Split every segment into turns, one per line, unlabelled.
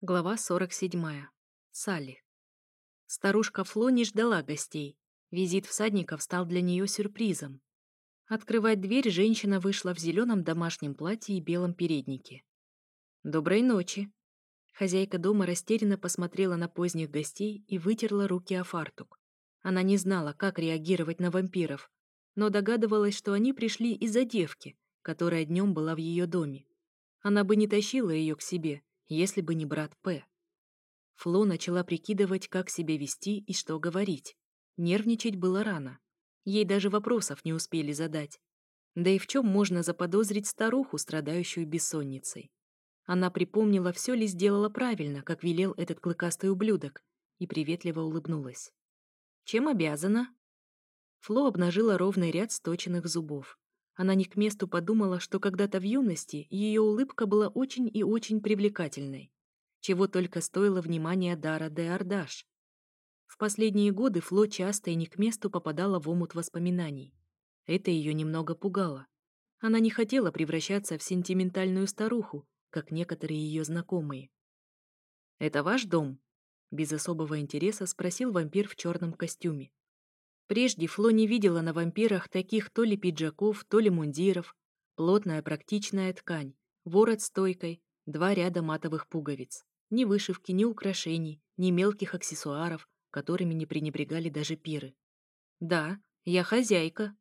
Глава 47. Салли. Старушка Фло не ждала гостей. Визит всадников стал для нее сюрпризом. Открывать дверь женщина вышла в зеленом домашнем платье и белом переднике. «Доброй ночи!» Хозяйка дома растерянно посмотрела на поздних гостей и вытерла руки о фартук. Она не знала, как реагировать на вампиров, но догадывалась, что они пришли из-за девки, которая днем была в ее доме. Она бы не тащила ее к себе, если бы не брат П. Фло начала прикидывать, как себя вести и что говорить. Нервничать было рано. Ей даже вопросов не успели задать. Да и в чем можно заподозрить старуху, страдающую бессонницей? Она припомнила, все ли сделала правильно, как велел этот клыкастый ублюдок, и приветливо улыбнулась. «Чем обязана?» Фло обнажила ровный ряд сточенных зубов. Она не к месту подумала, что когда-то в юности ее улыбка была очень и очень привлекательной. Чего только стоило внимание Дара де Ардаш. В последние годы Фло часто и не к месту попадала в омут воспоминаний. Это ее немного пугало. Она не хотела превращаться в сентиментальную старуху, как некоторые ее знакомые. «Это ваш дом?» Без особого интереса спросил вампир в черном костюме. Прежде Фло не видела на вампирах таких то ли пиджаков, то ли мундиров. Плотная практичная ткань, ворот стойкой, два ряда матовых пуговиц. Ни вышивки, ни украшений, ни мелких аксессуаров, которыми не пренебрегали даже пиры. «Да, я хозяйка».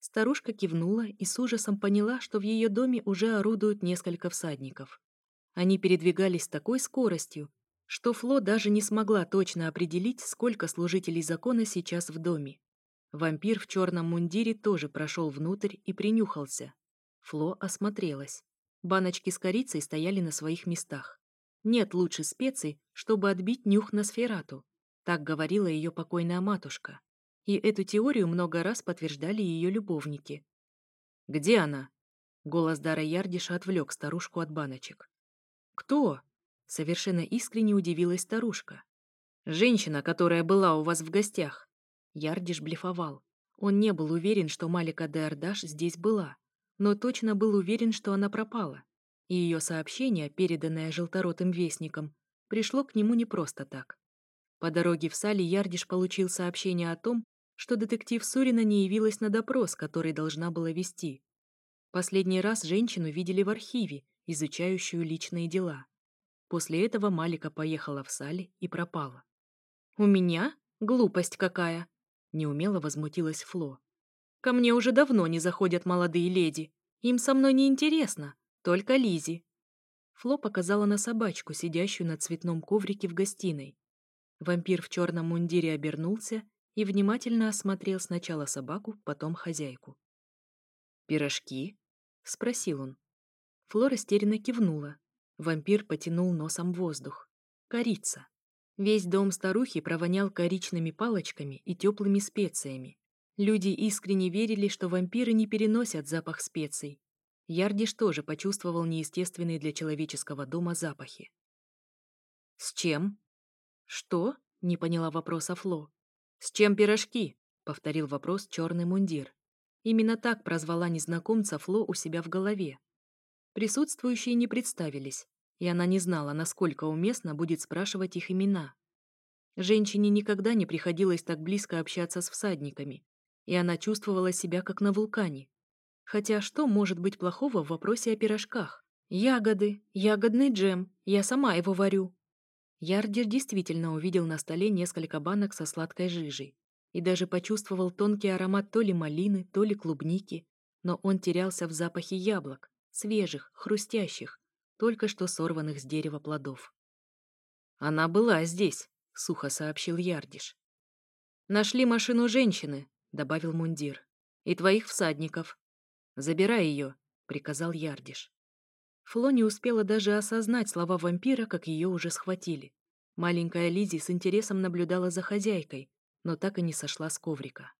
Старушка кивнула и с ужасом поняла, что в ее доме уже орудуют несколько всадников. Они передвигались с такой скоростью, что Фло даже не смогла точно определить, сколько служителей закона сейчас в доме. Вампир в черном мундире тоже прошел внутрь и принюхался. Фло осмотрелась. Баночки с корицей стояли на своих местах. Нет лучше специй, чтобы отбить нюх на сферату. Так говорила ее покойная матушка. И эту теорию много раз подтверждали ее любовники. «Где она?» Голос Дара Ярдиша отвлек старушку от баночек. «Кто?» Совершенно искренне удивилась старушка. «Женщина, которая была у вас в гостях». Ярдиш блефовал. Он не был уверен, что Малика де Ардаш здесь была, но точно был уверен, что она пропала. И ее сообщение, переданное желторотым вестником, пришло к нему не просто так. По дороге в Сале Ярдиш получил сообщение о том, что детектив Сурина не явилась на допрос, который должна была вести. Последний раз женщину видели в архиве, изучающую личные дела. После этого Малика поехала в Сали и пропала. «У меня? Глупость какая!» — неумело возмутилась Фло. «Ко мне уже давно не заходят молодые леди. Им со мной не интересно, только Лизи. Фло показала на собачку, сидящую на цветном коврике в гостиной. Вампир в черном мундире обернулся и внимательно осмотрел сначала собаку, потом хозяйку. «Пирожки?» — спросил он. Фло растерянно кивнула, Вампир потянул носом воздух. Корица. Весь дом старухи провонял коричными палочками и теплыми специями. Люди искренне верили, что вампиры не переносят запах специй. Ярдиш тоже почувствовал неестественные для человеческого дома запахи. «С чем?» «Что?» — не поняла вопроса Фло. «С чем пирожки?» — повторил вопрос черный мундир. Именно так прозвала незнакомца Фло у себя в голове, Присутствующие не представились, и она не знала, насколько уместно будет спрашивать их имена. Женщине никогда не приходилось так близко общаться с всадниками, и она чувствовала себя как на вулкане. Хотя что может быть плохого в вопросе о пирожках? Ягоды, ягодный джем, я сама его варю. Ярдер действительно увидел на столе несколько банок со сладкой жижей и даже почувствовал тонкий аромат то ли малины, то ли клубники, но он терялся в запахе яблок, свежих, хрустящих, только что сорванных с дерева плодов. «Она была здесь», — сухо сообщил Ярдиш. «Нашли машину женщины», — добавил мундир. «И твоих всадников. Забирай ее», — приказал Ярдиш. Фло не успела даже осознать слова вампира, как ее уже схватили. Маленькая Лизи с интересом наблюдала за хозяйкой, но так и не сошла с коврика.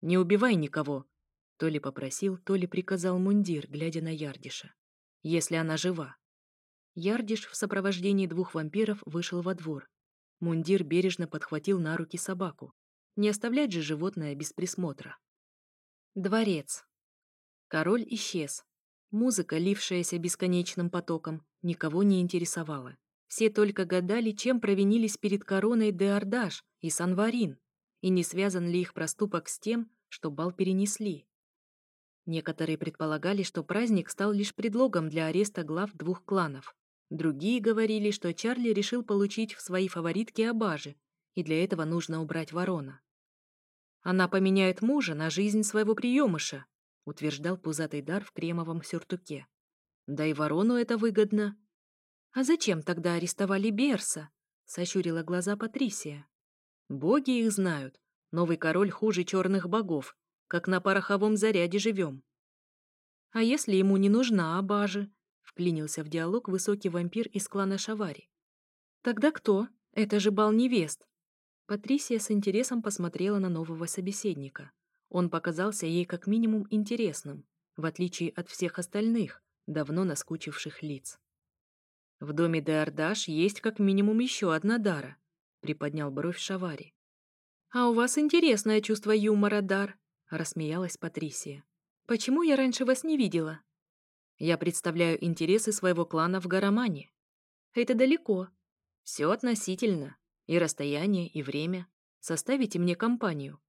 «Не убивай никого», то ли попросил, то ли приказал мундир, глядя на Ярдиша. Если она жива. Ярдиш в сопровождении двух вампиров вышел во двор. Мундир бережно подхватил на руки собаку. Не оставлять же животное без присмотра. Дворец. Король исчез. Музыка, лившаяся бесконечным потоком, никого не интересовала. Все только гадали, чем провинились перед короной Деордаш и Санварин, и не связан ли их проступок с тем, что бал перенесли. Некоторые предполагали, что праздник стал лишь предлогом для ареста глав двух кланов. Другие говорили, что Чарли решил получить в свои фаворитки Абажи, и для этого нужно убрать ворона. «Она поменяет мужа на жизнь своего приемыша», утверждал пузатый дар в кремовом сюртуке. «Да и ворону это выгодно». «А зачем тогда арестовали Берса?» сощурила глаза Патрисия. «Боги их знают. Новый король хуже черных богов, как на пороховом заряде живем. А если ему не нужна Абажи? Вклинился в диалог высокий вампир из клана Шавари. Тогда кто? Это же бал невест. Патрисия с интересом посмотрела на нового собеседника. Он показался ей как минимум интересным, в отличие от всех остальных, давно наскучивших лиц. «В доме Деордаш есть как минимум еще одна Дара», — приподнял бровь Шавари. «А у вас интересное чувство юмора, Дар», рассмеялась Патрисия. Почему я раньше вас не видела? Я представляю интересы своего клана в Гарамане. Это далеко. Все относительно. И расстояние, и время. Составите мне компанию.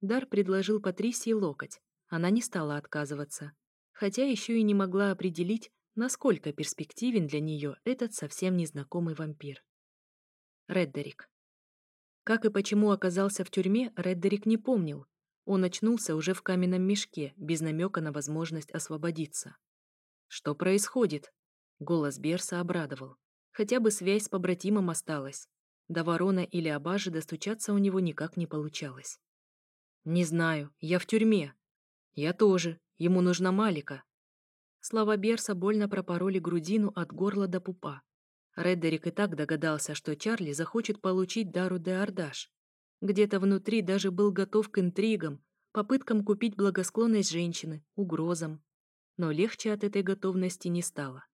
Дар предложил Патрисии локоть. Она не стала отказываться. Хотя еще и не могла определить, насколько перспективен для нее этот совсем незнакомый вампир. Реддерик. Как и почему оказался в тюрьме, Реддерик не помнил, он очнулся уже в каменном мешке, без намека на возможность освободиться. «Что происходит?» Голос Берса обрадовал. Хотя бы связь с побратимом осталась. До ворона или абажи достучаться у него никак не получалось. «Не знаю, я в тюрьме». «Я тоже. Ему нужна Малика». Слова Берса больно пропороли грудину от горла до пупа. Реддерик и так догадался, что Чарли захочет получить Дару де Ардаш. Где-то внутри даже был готов к интригам, попыткам купить благосклонность женщины, угрозам. Но легче от этой готовности не стало.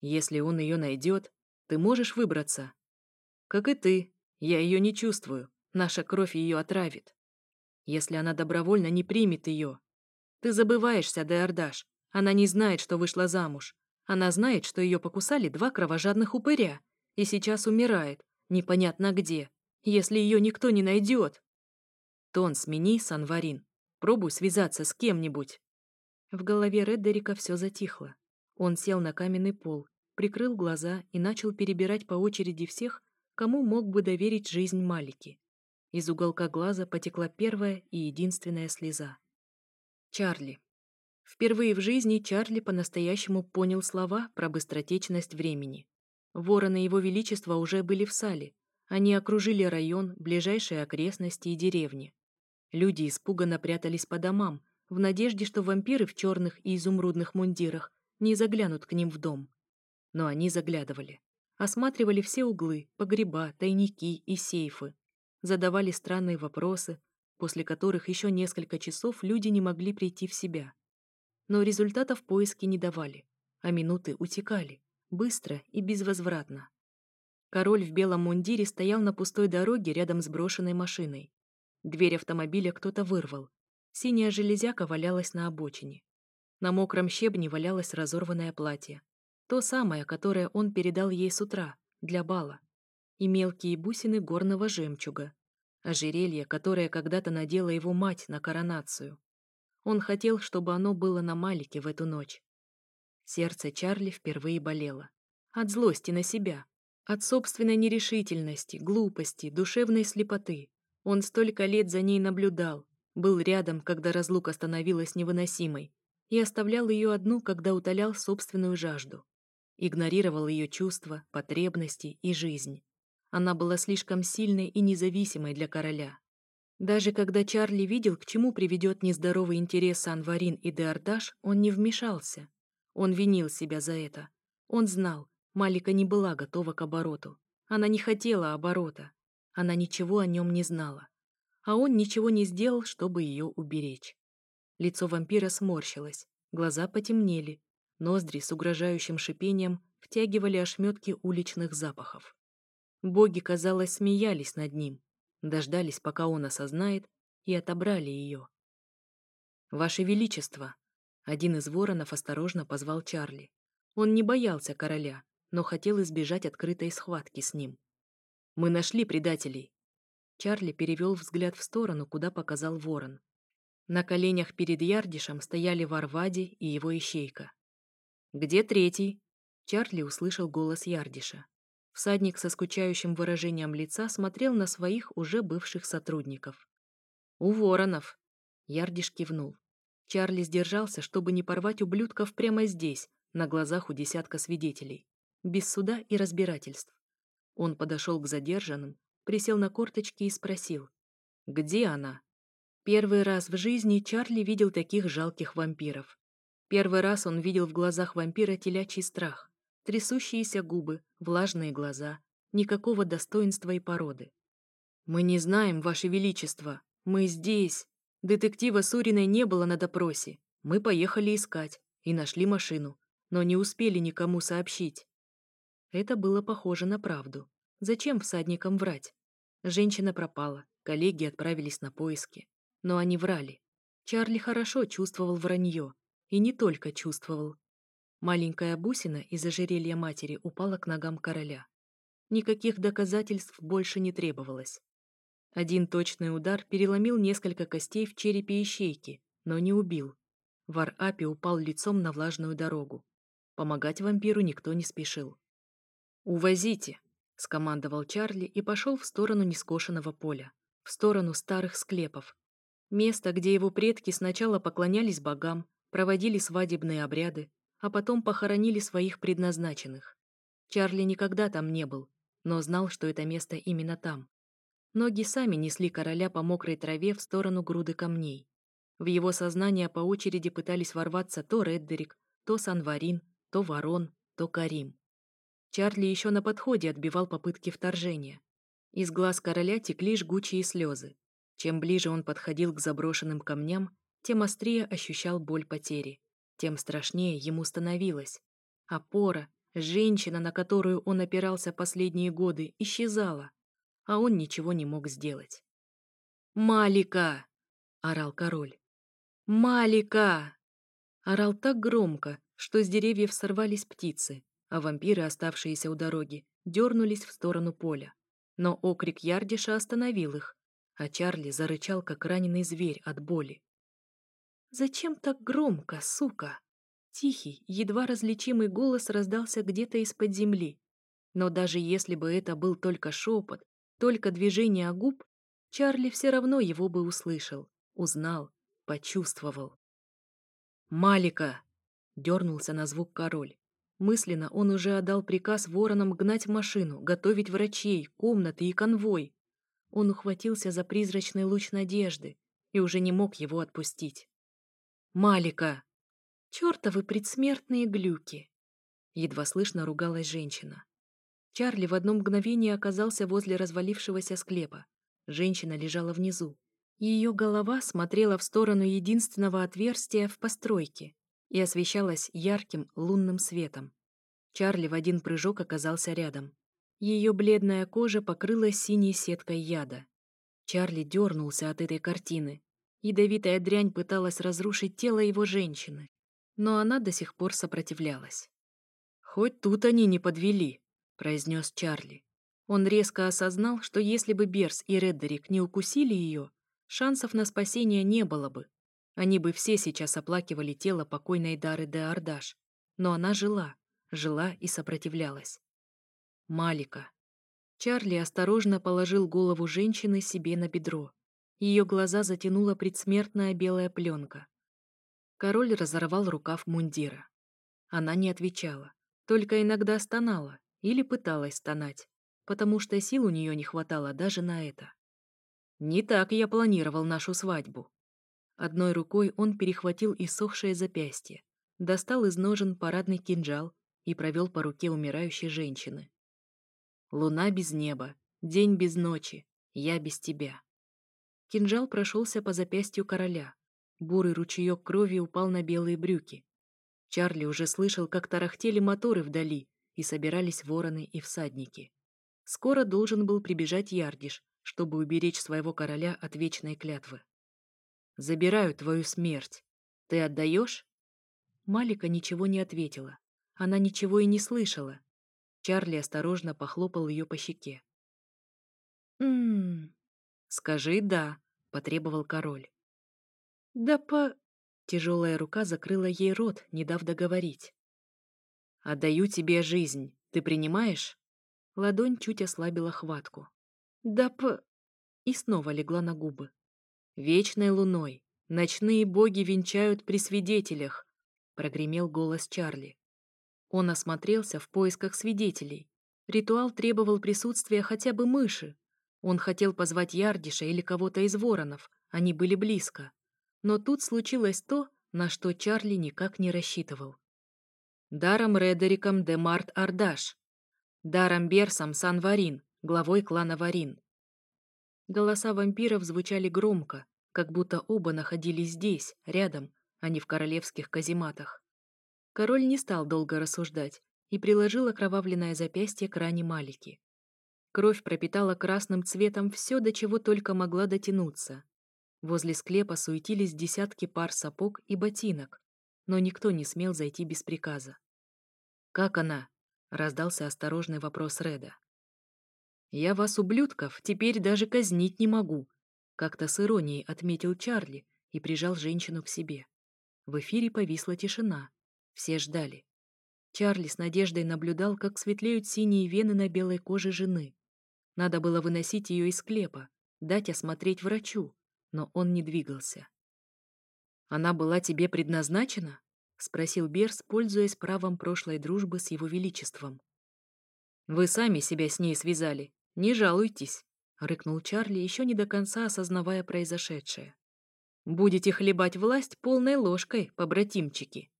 Если он ее найдет, ты можешь выбраться. Как и ты, я ее не чувствую, наша кровь ее отравит. Если она добровольно не примет ее. Ты забываешься, Деордаш, она не знает, что вышла замуж. Она знает, что ее покусали два кровожадных упыря, и сейчас умирает, непонятно где, если ее никто не найдет. Тон смени, Санварин. Пробуй связаться с кем-нибудь. В голове Реддерика все затихло. Он сел на каменный пол, прикрыл глаза и начал перебирать по очереди всех, кому мог бы доверить жизнь Малики. Из уголка глаза потекла первая и единственная слеза. Чарли. Впервые в жизни Чарли по-настоящему понял слова про быстротечность времени. Вороны Его Величества уже были в сале, они окружили район, ближайшие окрестности и деревни. Люди испуганно прятались по домам, в надежде, что вампиры в черных и изумрудных мундирах не заглянут к ним в дом. Но они заглядывали. Осматривали все углы, погреба, тайники и сейфы. Задавали странные вопросы, после которых еще несколько часов люди не могли прийти в себя. Но результатов поиски не давали, а минуты утекали, быстро и безвозвратно. Король в белом мундире стоял на пустой дороге рядом с брошенной машиной. Дверь автомобиля кто-то вырвал. Синяя железяка валялась на обочине. На мокром щебне валялось разорванное платье. То самое, которое он передал ей с утра, для бала. И мелкие бусины горного жемчуга. Ожерелье, которое когда-то надела его мать на коронацию. Он хотел, чтобы оно было на Малике в эту ночь. Сердце Чарли впервые болело. От злости на себя, от собственной нерешительности, глупости, душевной слепоты. Он столько лет за ней наблюдал, был рядом, когда разлука становилась невыносимой, и оставлял ее одну, когда утолял собственную жажду. Игнорировал ее чувства, потребности и жизнь. Она была слишком сильной и независимой для короля. Даже когда Чарли видел, к чему приведет нездоровый интерес Анварин и Деордаш, он не вмешался. Он винил себя за это. Он знал, Малика не была готова к обороту. Она не хотела оборота. Она ничего о нем не знала. А он ничего не сделал, чтобы ее уберечь. Лицо вампира сморщилось, глаза потемнели, ноздри с угрожающим шипением втягивали ошметки уличных запахов. Боги, казалось, смеялись над ним, дождались, пока он осознает, и отобрали ее. «Ваше Величество!» Один из воронов осторожно позвал Чарли. Он не боялся короля, но хотел избежать открытой схватки с ним. «Мы нашли предателей!» Чарли перевел взгляд в сторону, куда показал ворон. На коленях перед Ярдишем стояли Варвади и его ищейка. «Где третий?» Чарли услышал голос Ярдиша. Всадник со скучающим выражением лица смотрел на своих уже бывших сотрудников. «У воронов!» Ярдиш кивнул. Чарли сдержался, чтобы не порвать ублюдков прямо здесь, на глазах у десятка свидетелей, без суда и разбирательств. Он подошел к задержанным, присел на корточки и спросил, «Где она?» Первый раз в жизни Чарли видел таких жалких вампиров. Первый раз он видел в глазах вампира телячий страх, трясущиеся губы, влажные глаза, никакого достоинства и породы. «Мы не знаем, Ваше Величество, мы здесь. Детектива Суриной не было на допросе. Мы поехали искать и нашли машину, но не успели никому сообщить». Это было похоже на правду. Зачем всадникам врать? Женщина пропала, коллеги отправились на поиски. Но они врали. Чарли хорошо чувствовал вранье. И не только чувствовал. Маленькая бусина из ожерелья матери упала к ногам короля. Никаких доказательств больше не требовалось. Один точный удар переломил несколько костей в черепе ищейки, но не убил. Вар-Апи упал лицом на влажную дорогу. Помогать вампиру никто не спешил. «Увозите!» — скомандовал Чарли и пошел в сторону нескошенного поля, в сторону старых склепов, Место, где его предки сначала поклонялись богам, проводили свадебные обряды, а потом похоронили своих предназначенных. Чарли никогда там не был, но знал, что это место именно там. Ноги сами несли короля по мокрой траве в сторону груды камней. В его сознание по очереди пытались ворваться то Реддерик, то Санварин, то Ворон, то Карим. Чарли еще на подходе отбивал попытки вторжения. Из глаз короля текли жгучие слезы. Чем ближе он подходил к заброшенным камням, тем острее ощущал боль потери, тем страшнее ему становилось. Опора, женщина, на которую он опирался последние годы, исчезала, а он ничего не мог сделать. «Малика!» — орал король. «Малика!» Орал так громко, что с деревьев сорвались птицы, а вампиры, оставшиеся у дороги, дернулись в сторону поля. Но окрик Ярдиша остановил их, а Чарли зарычал, как раненый зверь от боли. «Зачем так громко, сука?» Тихий, едва различимый голос раздался где-то из-под земли. Но даже если бы это был только шепот, только движение губ, Чарли все равно его бы услышал, узнал, почувствовал. «Малика!» — дернулся на звук король. Мысленно он уже отдал приказ воронам гнать машину, готовить врачей, комнаты и конвой. Он ухватился за призрачный луч надежды и уже не мог его отпустить. «Малика!» «Чертовы предсмертные глюки!» Едва слышно ругалась женщина. Чарли в одно мгновение оказался возле развалившегося склепа. Женщина лежала внизу. Ее голова смотрела в сторону единственного отверстия в постройке и освещалась ярким лунным светом. Чарли в один прыжок оказался рядом. Ее бледная кожа покрылась синей сеткой яда. Чарли дернулся от этой картины. Ядовитая дрянь пыталась разрушить тело его женщины, но она до сих пор сопротивлялась. «Хоть тут они не подвели», — произнес Чарли. Он резко осознал, что если бы Берс и Реддерик не укусили ее, шансов на спасение не было бы. Они бы все сейчас оплакивали тело покойной Дары де Ардаш. Но она жила, жила и сопротивлялась. Малика. Чарли осторожно положил голову женщины себе на бедро. Ее глаза затянула предсмертная белая пленка. Король разорвал рукав мундира. Она не отвечала, только иногда стонала или пыталась стонать, потому что сил у нее не хватало даже на это. Не так я планировал нашу свадьбу. Одной рукой он перехватил иссохшее запястье, достал из ножен парадный кинжал и провел по руке умирающей женщины. Луна без неба, день без ночи, я без тебя. Кинжал прошелся по запястью короля. Бурый ручеек крови упал на белые брюки. Чарли уже слышал, как тарахтели моторы вдали, и собирались вороны и всадники. Скоро должен был прибежать Ярдиш, чтобы уберечь своего короля от вечной клятвы. «Забираю твою смерть. Ты отдаешь?» Малика ничего не ответила. Она ничего и не слышала, Чарли осторожно похлопал ее по щеке. «М-м-м», скажи «да», — потребовал король. «Да по...» Тяжелая рука закрыла ей рот, не дав договорить. «Отдаю тебе жизнь. Ты принимаешь?» Ладонь чуть ослабила хватку. «Да по...» И снова легла на губы. «Вечной луной. Ночные боги венчают при свидетелях», — прогремел голос Чарли. Он осмотрелся в поисках свидетелей. Ритуал требовал присутствия хотя бы мыши. Он хотел позвать Ярдиша или кого-то из воронов, они были близко. Но тут случилось то, на что Чарли никак не рассчитывал. Даром Редериком де Март Ардаш. Даром Берсом Сан Варин, главой клана Варин. Голоса вампиров звучали громко, как будто оба находились здесь, рядом, а не в королевских казематах. Король не стал долго рассуждать и приложил окровавленное запястье к ране Малики. Кровь пропитала красным цветом все, до чего только могла дотянуться. Возле склепа суетились десятки пар сапог и ботинок, но никто не смел зайти без приказа. «Как она?» — раздался осторожный вопрос Реда. «Я вас, ублюдков, теперь даже казнить не могу», — как-то с иронией отметил Чарли и прижал женщину к себе. В эфире повисла тишина, все ждали. Чарли с надеждой наблюдал, как светлеют синие вены на белой коже жены. Надо было выносить ее из склепа, дать осмотреть врачу, но он не двигался. «Она была тебе предназначена?» — спросил Берс, пользуясь правом прошлой дружбы с его величеством. «Вы сами себя с ней связали. Не жалуйтесь», — рыкнул Чарли, еще не до конца осознавая произошедшее. «Будете хлебать власть полной ложкой, побратимчики».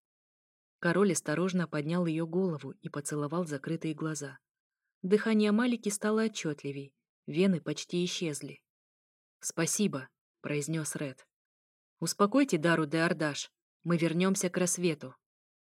Король осторожно поднял ее голову и поцеловал закрытые глаза. Дыхание Малики стало отчетливей, вены почти исчезли. «Спасибо», — произнес Ред. «Успокойте Дару де Ардаш, мы вернемся к рассвету».